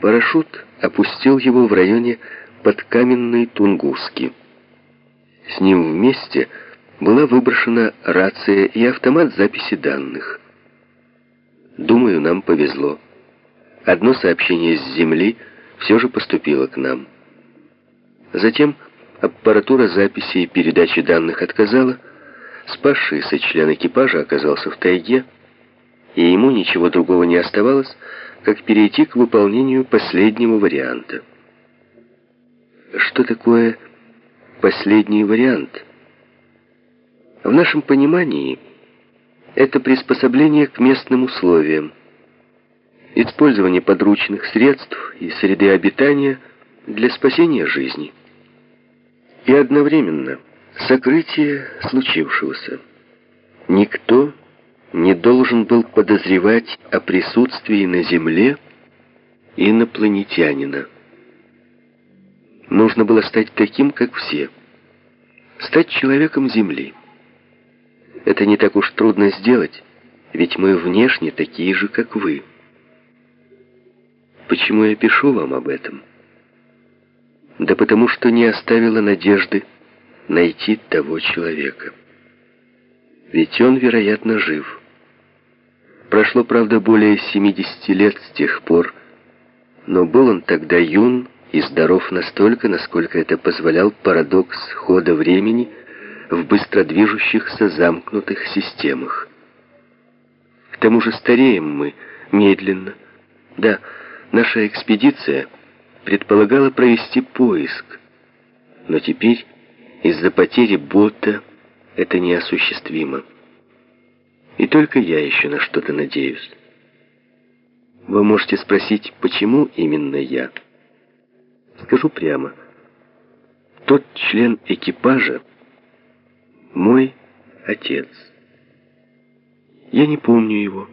Парашют опустил его в районе подкаменной Тунгуски. С ним вместе была выброшена рация и автомат записи данных. Думаю, нам повезло. Одно сообщение с Земли все же поступило к нам. Затем аппаратура записи и передачи данных отказала, спасшийся член экипажа оказался в тайге, и ему ничего другого не оставалось, как перейти к выполнению последнего варианта. Что такое последний вариант? В нашем понимании это приспособление к местным условиям, использование подручных средств и среды обитания для спасения жизни. И одновременно сокрытие случившегося. Никто не должен был подозревать о присутствии на Земле инопланетянина. Нужно было стать таким, как все. Стать человеком Земли. Это не так уж трудно сделать, ведь мы внешне такие же, как вы. Почему я пишу вам об этом? Да потому что не оставила надежды найти того человека. Ведь он, вероятно, жив. Прошло, правда, более 70 лет с тех пор, но был он тогда юн и здоров настолько, насколько это позволял парадокс хода времени в быстро движущихся замкнутых системах. К тому же стареем мы медленно. Да, наша экспедиция предполагала провести поиск, но теперь из-за потери бота это неосуществимо. И только я еще на что-то надеюсь. Вы можете спросить, почему именно я? Скажу прямо. Тот член экипажа мой отец. Я не помню его.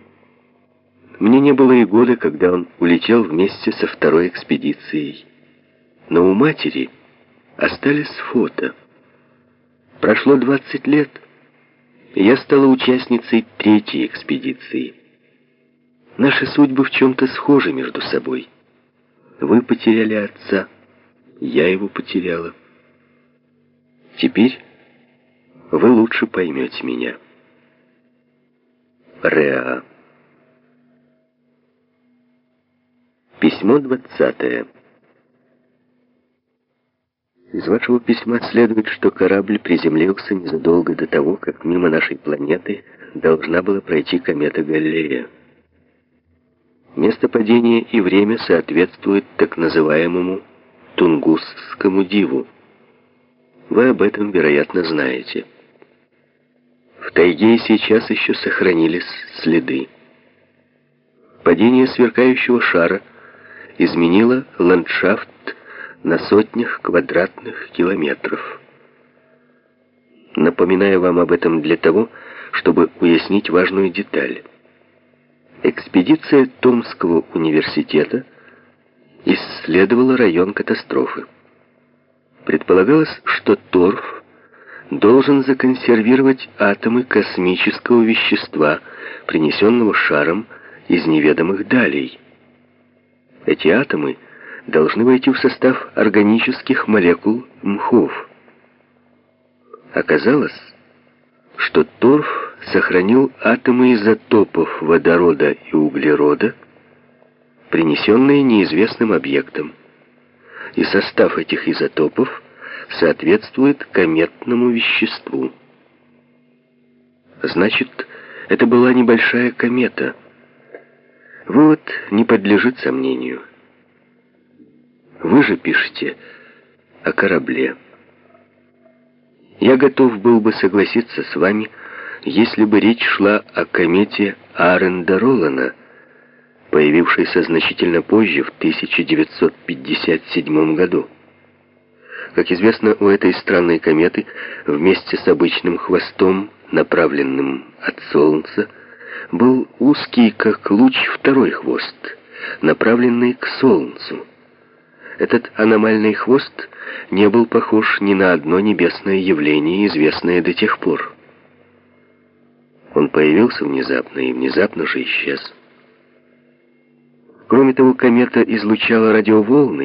Мне не было и года, когда он улетел вместе со второй экспедицией. Но у матери остались фото. Прошло 20 лет, я стала участницей третьей экспедиции. Наши судьбы в чем-то схожи между собой. Вы потеряли отца, я его потеряла. Теперь вы лучше поймете меня. Реа. Письмо двадцатое. Из вашего письма следует, что корабль приземлился незадолго до того, как мимо нашей планеты должна была пройти комета Галлея. Место падения и время соответствуют так называемому Тунгусскому диву. Вы об этом, вероятно, знаете. В тайге сейчас еще сохранились следы. Падение сверкающего шара изменило ландшафт на сотнях квадратных километров. Напоминаю вам об этом для того, чтобы уяснить важную деталь. Экспедиция Томского университета исследовала район катастрофы. Предполагалось, что торф должен законсервировать атомы космического вещества, принесенного шаром из неведомых далей. Эти атомы – должны войти в состав органических молекул мхов. Оказалось, что торф сохранил атомы изотопов водорода и углерода, принесенные неизвестным объектом, и состав этих изотопов соответствует кометному веществу. Значит, это была небольшая комета. Вывод не подлежит сомнению. Вы же пишете о корабле. Я готов был бы согласиться с вами, если бы речь шла о комете Аренда Ролана, появившейся значительно позже, в 1957 году. Как известно, у этой странной кометы вместе с обычным хвостом, направленным от Солнца, был узкий, как луч, второй хвост, направленный к Солнцу. Этот аномальный хвост не был похож ни на одно небесное явление, известное до тех пор. Он появился внезапно и внезапно же исчез. Кроме того, комета излучала радиоволны,